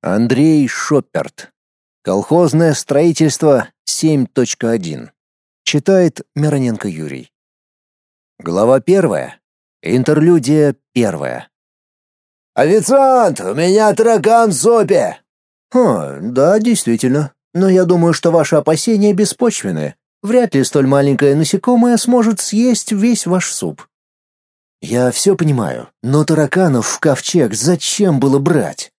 Андрей Шопперт. Колхозное строительство 7.1. Читает Мироненко Юрий. Глава первая. Интерлюдия первая. «Официант, у меня таракан в сопе!» «Хм, да, действительно. Но я думаю, что ваши опасения беспочвены. Вряд ли столь маленькое насекомое сможет съесть весь ваш суп». «Я все понимаю, но тараканов в ковчег зачем было брать?»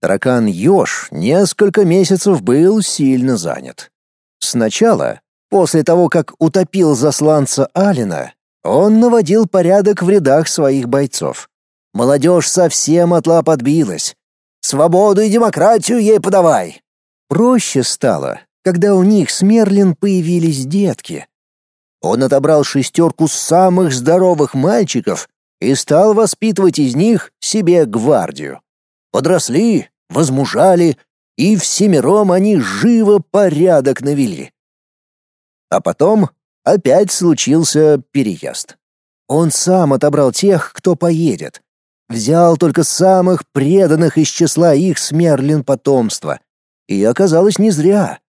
Таракан Ёж несколько месяцев был сильно занят. Сначала, после того, как утопил засланца Алина, он наводил порядок в рядах своих бойцов. Молодежь совсем от лап отбилась. «Свободу и демократию ей подавай!» Проще стало, когда у них с Мерлин появились детки. Он отобрал шестерку самых здоровых мальчиков и стал воспитывать из них себе гвардию. Подросли, возмужали, и всемиром они живо порядок навели. А потом опять случился переезд. Он сам отобрал тех, кто поедет. Взял только самых преданных из числа их смерлин потомства. И оказалось не зря.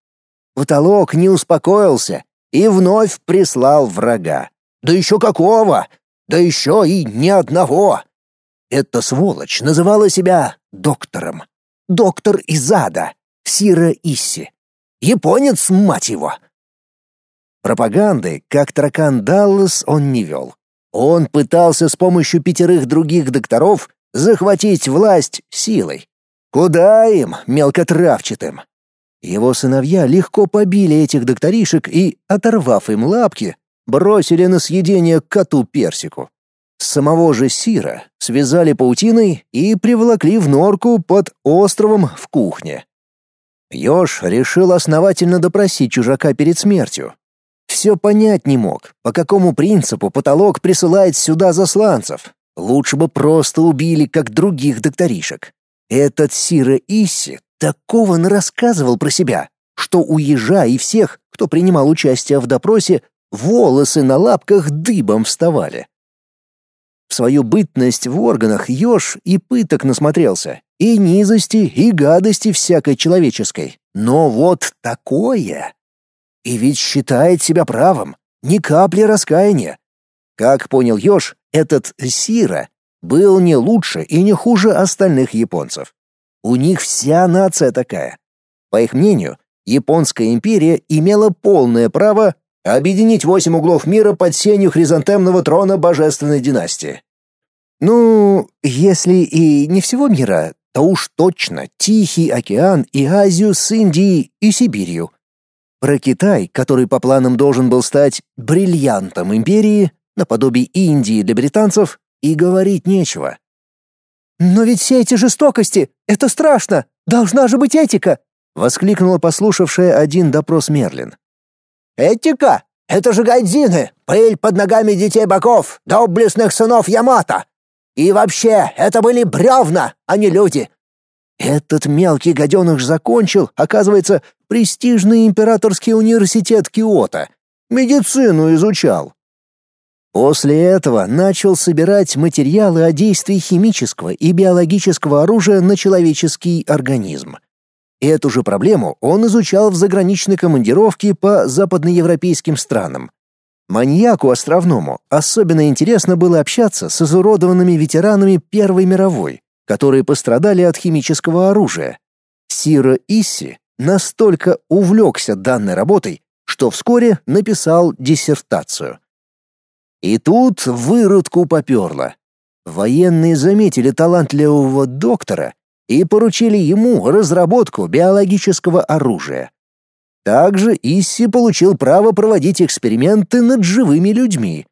Потолок не успокоился и вновь прислал врага. Да еще какого? Да еще и ни одного. Эта сволочь называла себя доктором. Доктор из ада, Сира Исси. Японец, мать его. Пропаганды, как таракан Даллас, он не вел. Он пытался с помощью пятерых других докторов захватить власть силой. Куда им, мелкотравчатым? Его сыновья легко побили этих докторишек и, оторвав им лапки, бросили на съедение коту Персику. Самого же Сира связали паутиной и приволокли в норку под островом в кухне. Ёж решил основательно допросить чужака перед смертью. Все понять не мог, по какому принципу потолок присылает сюда засланцев. Лучше бы просто убили, как других докторишек. Этот Сира Исси такого нарассказывал про себя, что у ежа и всех, кто принимал участие в допросе, волосы на лапках дыбом вставали. В свою бытность в органах еж и пыток насмотрелся, и низости, и гадости всякой человеческой. Но вот такое! И ведь считает себя правым, ни капли раскаяния. Как понял еж, этот Сира был не лучше и не хуже остальных японцев. У них вся нация такая. По их мнению, Японская империя имела полное право объединить восемь углов мира под сенью хризантемного трона божественной династии. Ну, если и не всего мира, то уж точно Тихий океан и Азию с Индией и Сибирью. Про Китай, который по планам должен был стать бриллиантом империи, наподобие Индии для британцев, и говорить нечего. «Но ведь все эти жестокости — это страшно! Должна же быть этика!» — воскликнула послушавшая один допрос Мерлин. «Этика? Это же гайдзины, пыль под ногами детей боков, доблестных сынов Ямато. И вообще, это были бревна, а не люди. Этот мелкий гаденыш закончил, оказывается, престижный императорский университет Киото. Медицину изучал. После этого начал собирать материалы о действии химического и биологического оружия на человеческий организм. Эту же проблему он изучал в заграничной командировке по западноевропейским странам. Маньяку островному особенно интересно было общаться с изуродованными ветеранами Первой мировой, которые пострадали от химического оружия. Сира Исси настолько увлекся данной работой, что вскоре написал диссертацию. И тут выродку поперло. Военные заметили талантливого доктора и поручили ему разработку биологического оружия. Также Исси получил право проводить эксперименты над живыми людьми.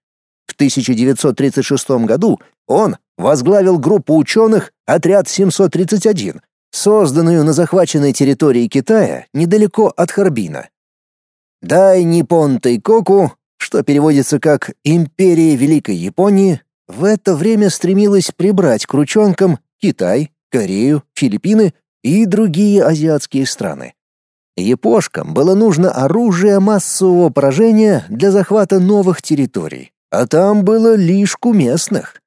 В 1936 году он возглавил группу ученых «Отряд 731», созданную на захваченной территории Китая недалеко от Харбина. Дай Ниппон Тайкоку, что переводится как «Империя Великой Японии», в это время стремилась прибрать к ручонкам Китай, Корею, Филиппины и другие азиатские страны. Япошкам было нужно оружие массового поражения для захвата новых территорий, а там было лишь местных.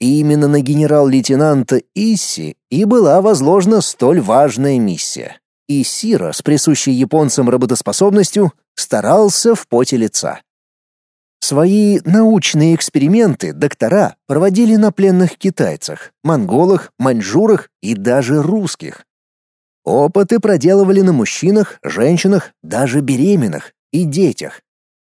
И именно на генерал-лейтенанта Исси и была возложена столь важная миссия. И с присущей японцам работоспособностью старался в поте лица. Свои научные эксперименты доктора проводили на пленных китайцах, монголах, маньчжурах и даже русских. Опыты проделывали на мужчинах, женщинах, даже беременных и детях.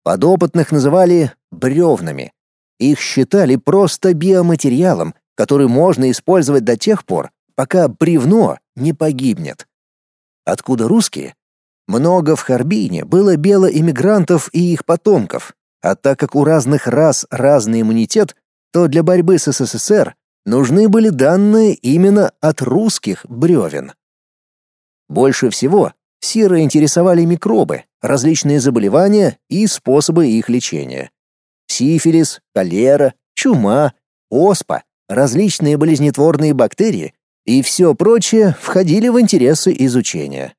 Подопытных называли бревнами. Их считали просто биоматериалом, который можно использовать до тех пор, пока бревно не погибнет. Откуда русские? Много в Харбине было белоэмигрантов и их потомков, а так как у разных рас разный иммунитет, то для борьбы с СССР нужны были данные именно от русских бревен. Больше всего Сира интересовали микробы, различные заболевания и способы их лечения. Сифилис, холера, чума, оспа, различные болезнетворные бактерии и все прочее входили в интересы изучения.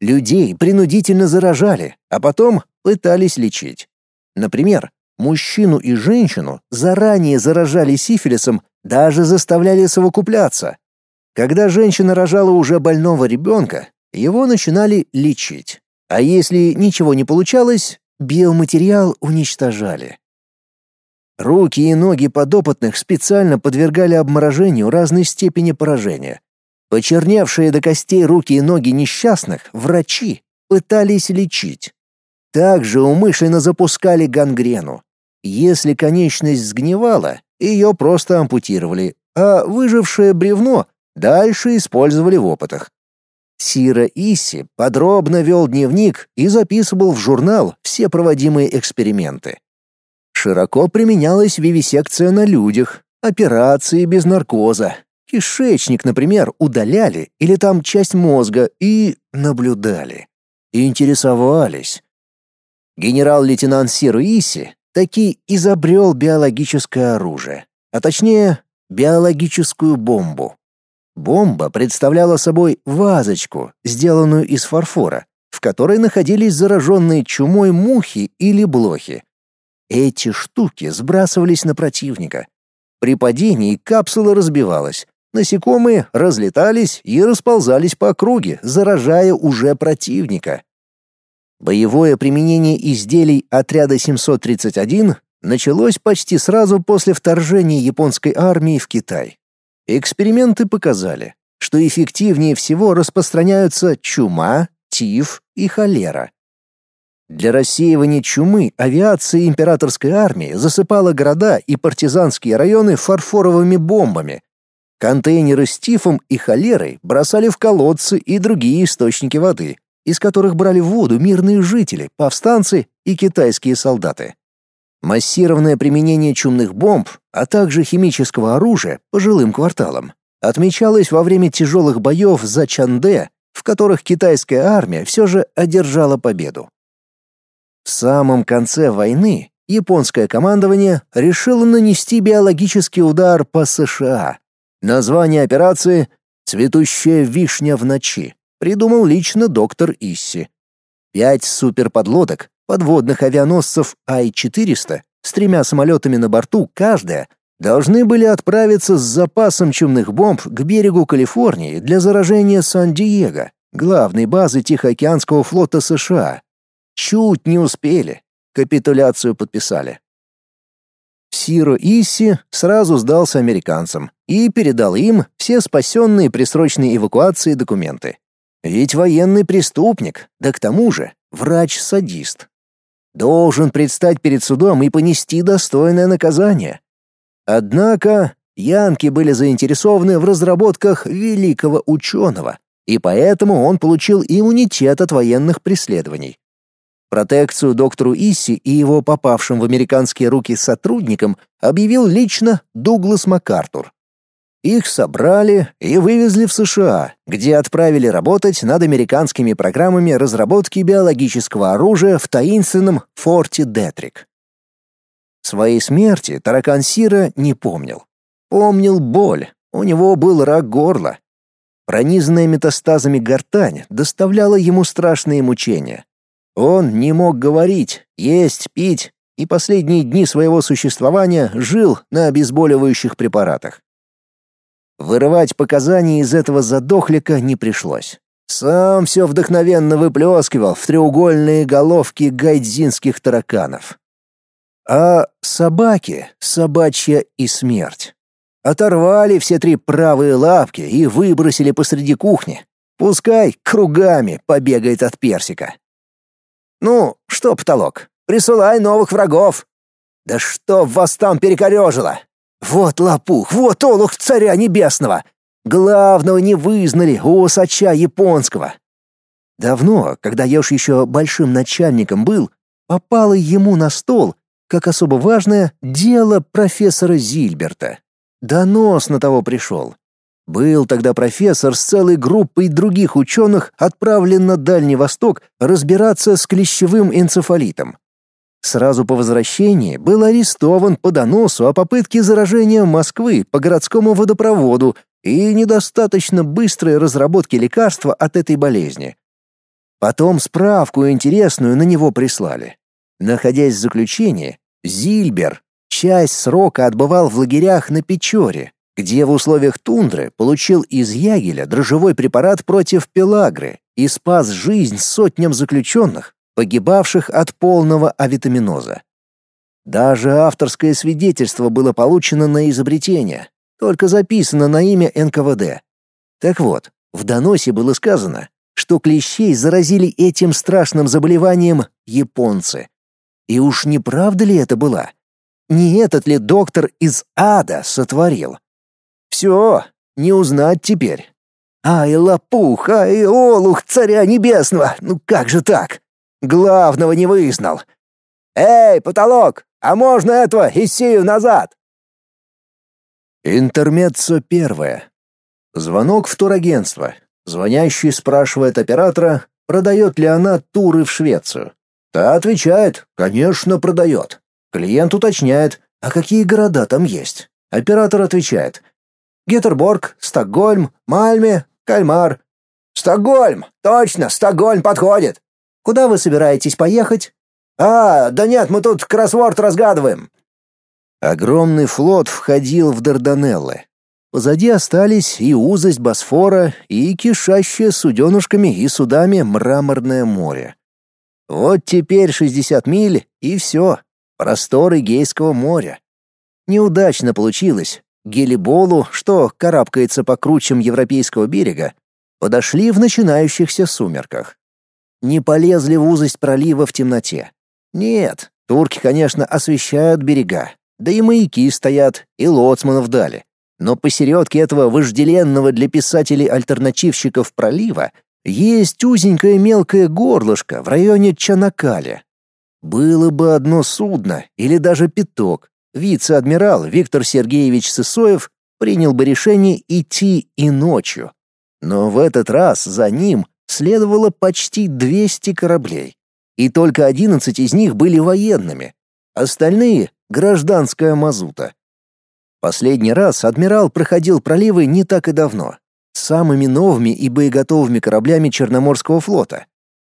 Людей принудительно заражали, а потом пытались лечить. Например, мужчину и женщину заранее заражали сифилисом, даже заставляли совокупляться. Когда женщина рожала уже больного ребенка, его начинали лечить. А если ничего не получалось, биоматериал уничтожали. Руки и ноги подопытных специально подвергали обморожению разной степени поражения. Почерневшие до костей руки и ноги несчастных врачи пытались лечить. Также умышленно запускали гангрену. Если конечность сгнивала, ее просто ампутировали, а выжившее бревно дальше использовали в опытах. Сира Исси подробно вел дневник и записывал в журнал все проводимые эксперименты. Широко применялась вивисекция на людях, операции без наркоза. Кишечник, например, удаляли или там часть мозга и наблюдали. Интересовались. Генерал-лейтенант Сиру Иси таки изобрел биологическое оружие, а точнее биологическую бомбу. Бомба представляла собой вазочку, сделанную из фарфора, в которой находились зараженные чумой мухи или блохи. Эти штуки сбрасывались на противника. При падении капсула разбивалась, насекомые разлетались и расползались по округе, заражая уже противника. Боевое применение изделий отряда 731 началось почти сразу после вторжения японской армии в Китай. Эксперименты показали, что эффективнее всего распространяются чума, тиф и холера. Для рассеивания чумы авиация императорской армии засыпала города и партизанские районы фарфоровыми бомбами. Контейнеры с тифом и холерой бросали в колодцы и другие источники воды, из которых брали воду мирные жители, повстанцы и китайские солдаты. Массированное применение чумных бомб, а также химического оружия по жилым кварталам отмечалось во время тяжелых боев за Чанде, в которых китайская армия все же одержала победу. В самом конце войны японское командование решило нанести биологический удар по США. Название операции «Цветущая вишня в ночи» придумал лично доктор Исси. Пять суперподлодок подводных авианосцев Ай-400 с тремя самолетами на борту каждая должны были отправиться с запасом чумных бомб к берегу Калифорнии для заражения Сан-Диего, главной базы Тихоокеанского флота США. Чуть не успели, капитуляцию подписали. Сиро Исси сразу сдался американцам и передал им все спасенные при срочной эвакуации документы. Ведь военный преступник, да к тому же врач-садист должен предстать перед судом и понести достойное наказание. Однако янки были заинтересованы в разработках великого ученого, и поэтому он получил иммунитет от военных преследований. Протекцию доктору Исси и его попавшим в американские руки сотрудникам объявил лично Дуглас МакАртур. Их собрали и вывезли в США, где отправили работать над американскими программами разработки биологического оружия в таинственном форте Детрик. Своей смерти таракан Сира не помнил. Помнил боль, у него был рак горла. Пронизанная метастазами гортань доставляла ему страшные мучения. Он не мог говорить, есть, пить, и последние дни своего существования жил на обезболивающих препаратах. Вырывать показания из этого задохлика не пришлось. Сам все вдохновенно выплескивал в треугольные головки гайдзинских тараканов. А собаки, собачья и смерть. Оторвали все три правые лапки и выбросили посреди кухни. Пускай кругами побегает от персика. Ну, что потолок, присылай новых врагов. Да что вас там перекорежило? Вот лопух, вот олух царя небесного. Главного не вызнали у усача японского. Давно, когда я уж еще большим начальником был, попало ему на стол, как особо важное, дело профессора Зильберта. Донос на того пришел. Был тогда профессор с целой группой других ученых отправлен на Дальний Восток разбираться с клещевым энцефалитом. Сразу по возвращении был арестован по доносу о попытке заражения Москвы по городскому водопроводу и недостаточно быстрой разработки лекарства от этой болезни. Потом справку интересную на него прислали. Находясь в заключении, Зильбер часть срока отбывал в лагерях на Печоре, где в условиях тундры получил из ягеля дрожжевой препарат против пелагры и спас жизнь сотням заключенных, погибавших от полного авитаминоза. Даже авторское свидетельство было получено на изобретение, только записано на имя НКВД. Так вот, в доносе было сказано, что клещей заразили этим страшным заболеванием японцы. И уж не правда ли это была? Не этот ли доктор из ада сотворил? Все, не узнать теперь. Ай, лопух, ай, олух царя небесного, ну как же так? Главного не вызнал. Эй, потолок, а можно этого Исею назад? Интермеццо первое. Звонок в турагентство. Звонящий спрашивает оператора, продает ли она туры в Швецию. Та отвечает, конечно, продает. Клиент уточняет, а какие города там есть. Оператор отвечает, Гетерборг, Стокгольм, Мальме, Кальмар. Стокгольм, точно, Стокгольм подходит. Куда вы собираетесь поехать? А, да нет, мы тут кроссворд разгадываем. Огромный флот входил в Дарданеллы. Позади остались и узость Босфора, и кишащее суденушками и судами мраморное море. Вот теперь 60 миль, и все. Просторы Гейского моря. Неудачно получилось. Гелиболу, что карабкается по кручам европейского берега, подошли в начинающихся сумерках. Не полезли в узость пролива в темноте. Нет, турки, конечно, освещают берега, да и маяки стоят, и лоцманов дали. Но посередке этого вожделенного для писателей-альтернативщиков пролива есть узенькое мелкое горлышко в районе Чанакали. Было бы одно судно или даже пяток, вице-адмирал Виктор Сергеевич Сысоев принял бы решение идти и ночью. Но в этот раз за ним следовало почти 200 кораблей, и только 11 из них были военными. Остальные гражданская мазута. Последний раз адмирал проходил проливы не так и давно, самыми новыми и боеготовыми кораблями Черноморского флота.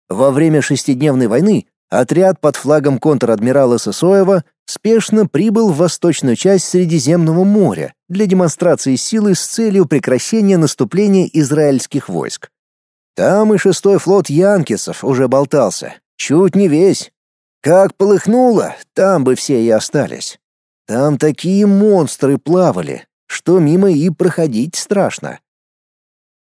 Во время шестидневной войны отряд под флагом контр-адмирала Сысоева спешно прибыл в восточную часть Средиземного моря для демонстрации силы с целью прекращения наступления израильских войск. Там и шестой флот Янкисов уже болтался, чуть не весь, как полыхнуло, там бы все и остались. Там такие монстры плавали, что мимо и проходить страшно.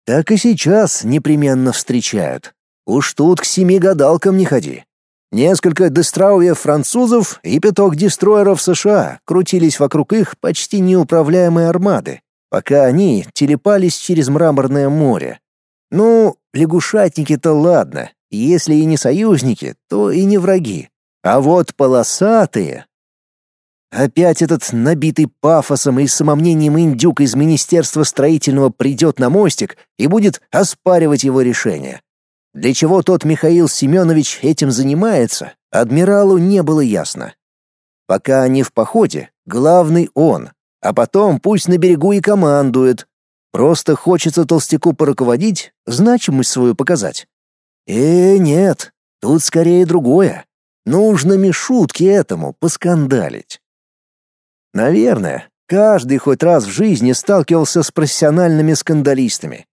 Так и сейчас непременно встречают. Уж тут к семи гадалкам не ходи. Несколько дестрауев французов и пяток дестройеров США крутились вокруг их почти неуправляемой армады, пока они телепались через мраморное море. Ну, лягушатники-то ладно, если и не союзники, то и не враги. А вот полосатые... Опять этот набитый пафосом и самомнением индюк из Министерства строительного придет на мостик и будет оспаривать его решение. Для чего тот Михаил Семенович этим занимается, адмиралу не было ясно. Пока они в походе, главный он, а потом пусть на берегу и командует. Просто хочется толстяку поруководить, значимость свою показать. Э, нет, тут скорее другое. Нужно Мишутке этому поскандалить. Наверное, каждый хоть раз в жизни сталкивался с профессиональными скандалистами.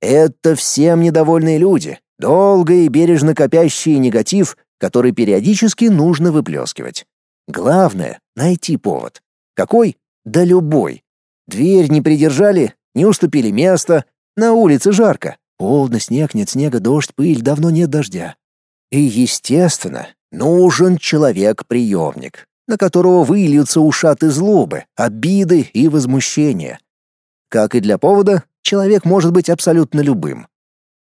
Это всем недовольные люди, долго и бережно копящие негатив, который периодически нужно выплескивать. Главное — найти повод. Какой? Да любой. Дверь не придержали, не уступили место, на улице жарко. Полно, снег, нет снега, дождь, пыль, давно нет дождя. И, естественно, нужен человек-приемник, на которого выльются ушаты злобы, обиды и возмущения. Как и для повода, человек может быть абсолютно любым.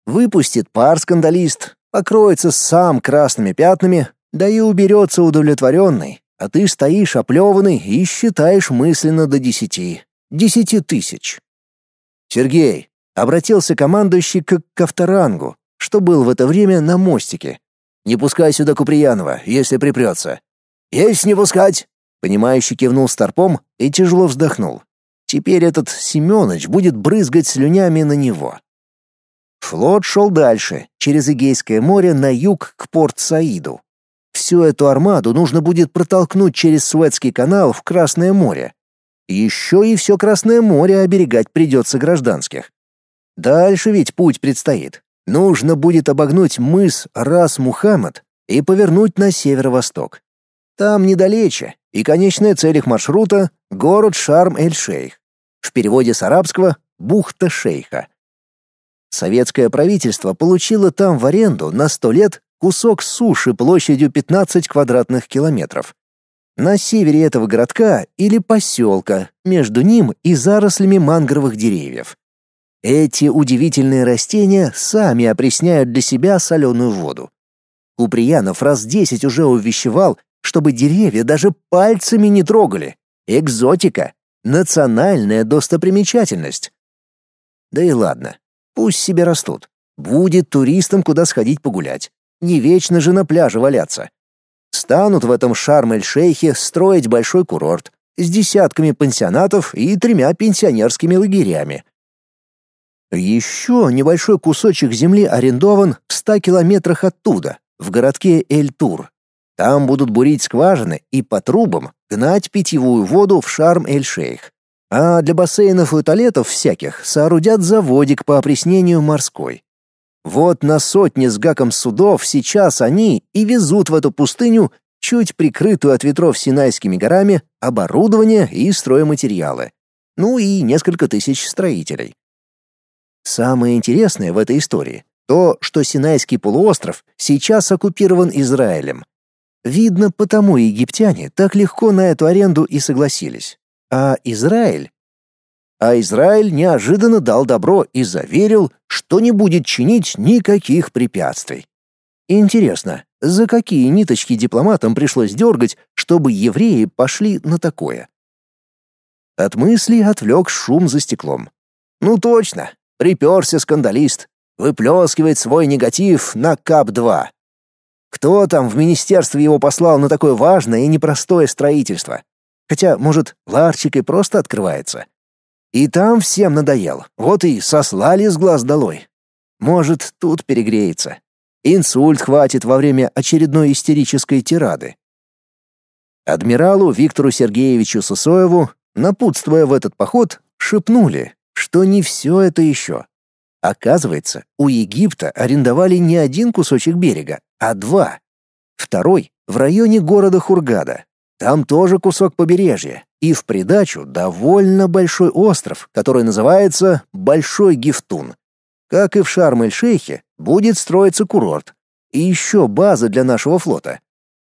Выпустит пар скандалист, покроется сам красными пятнами, да и уберется удовлетворенный, а ты стоишь оплеванный и считаешь мысленно до десяти. Десяти тысяч. Сергей, обратился командующий к Ковторангу, что был в это время на мостике. «Не пускай сюда Куприянова, если припрется». «Есть не пускать!» Понимающий кивнул старпом и тяжело вздохнул. Теперь этот Семёныч будет брызгать слюнями на него. Флот шел дальше, через Эгейское море на юг к Порт-Саиду. Всю эту армаду нужно будет протолкнуть через Суэцкий канал в Красное море. Еще и все Красное море оберегать придется гражданских. Дальше ведь путь предстоит. Нужно будет обогнуть мыс Рас-Мухаммад и повернуть на северо-восток. Там недалече, и конечная цель их маршрута — город Шарм-эль-Шейх. В переводе с арабского — бухта шейха. Советское правительство получило там в аренду на сто лет кусок суши площадью 15 квадратных километров. На севере этого городка или поселка, между ним и зарослями мангровых деревьев. Эти удивительные растения сами опресняют для себя соленую воду. Куприянов раз десять уже увещевал, чтобы деревья даже пальцами не трогали. Экзотика, национальная достопримечательность. Да и ладно, пусть себе растут. Будет туристам куда сходить погулять. Не вечно же на пляже валяться. Станут в этом Шарм-эль-Шейхе строить большой курорт с десятками пансионатов и тремя пенсионерскими лагерями. Еще небольшой кусочек земли арендован в ста километрах оттуда, в городке Эль-Тур. Там будут бурить скважины и по трубам гнать питьевую воду в Шарм-эль-Шейх. А для бассейнов и туалетов всяких соорудят заводик по опреснению морской. Вот на сотни с гаком судов сейчас они и везут в эту пустыню, чуть прикрытую от ветров Синайскими горами, оборудование и стройматериалы. Ну и несколько тысяч строителей. Самое интересное в этой истории то, что Синайский полуостров сейчас оккупирован Израилем. Видно, потому египтяне так легко на эту аренду и согласились. А Израиль а Израиль неожиданно дал добро и заверил, что не будет чинить никаких препятствий. Интересно, за какие ниточки дипломатам пришлось дергать, чтобы евреи пошли на такое? От мысли отвлек шум за стеклом. Ну точно, приперся скандалист, выплескивает свой негатив на КАП-2. Кто там в министерстве его послал на такое важное и непростое строительство? Хотя, может, ларчик и просто открывается. И там всем надоел, вот и сослали с глаз долой. Может, тут перегреется. Инсульт хватит во время очередной истерической тирады. Адмиралу Виктору Сергеевичу Сосоеву, напутствуя в этот поход, шепнули, что не все это еще. Оказывается, у Египта арендовали не один кусочек берега, а два. Второй — в районе города Хургада, там тоже кусок побережья, и в придачу довольно большой остров, который называется Большой Гифтун. Как и в Шарм-эль-Шейхе, будет строиться курорт. И еще база для нашего флота.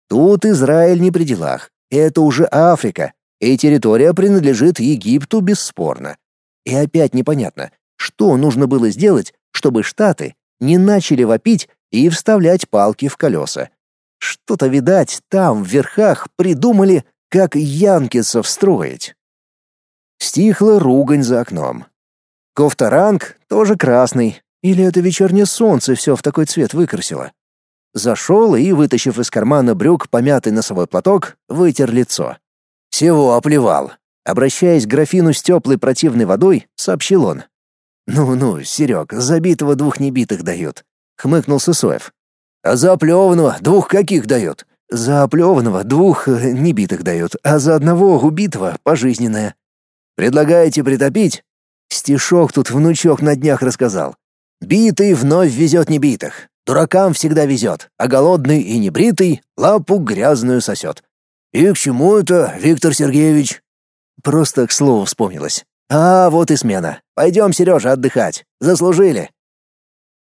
Тут Израиль не при делах. Это уже Африка, и территория принадлежит Египту бесспорно. И опять непонятно, что нужно было сделать, чтобы Штаты не начали вопить и вставлять палки в колеса. Что-то, видать, там, в верхах, придумали, как янкисов строить. Стихла ругань за окном. Кофтаранг тоже красный. Или это вечернее солнце все в такой цвет выкрасило? Зашел и, вытащив из кармана брюк помятый носовой платок, вытер лицо. Всего оплевал. Обращаясь к графину с теплой противной водой, сообщил он. «Ну-ну, Серег, забитого двух небитых дают», — хмыкнул Сысоев. А за оплеванного двух каких дают? За оплеванного двух э, небитых дают, а за одного убитого — пожизненное. Предлагаете притопить? Стишок тут внучок на днях рассказал. Битый вновь везет небитых. Дуракам всегда везет, а голодный и небритый лапу грязную сосет. И к чему это, Виктор Сергеевич? Просто к слову вспомнилось. А, вот и смена. Пойдем, Сережа, отдыхать. Заслужили.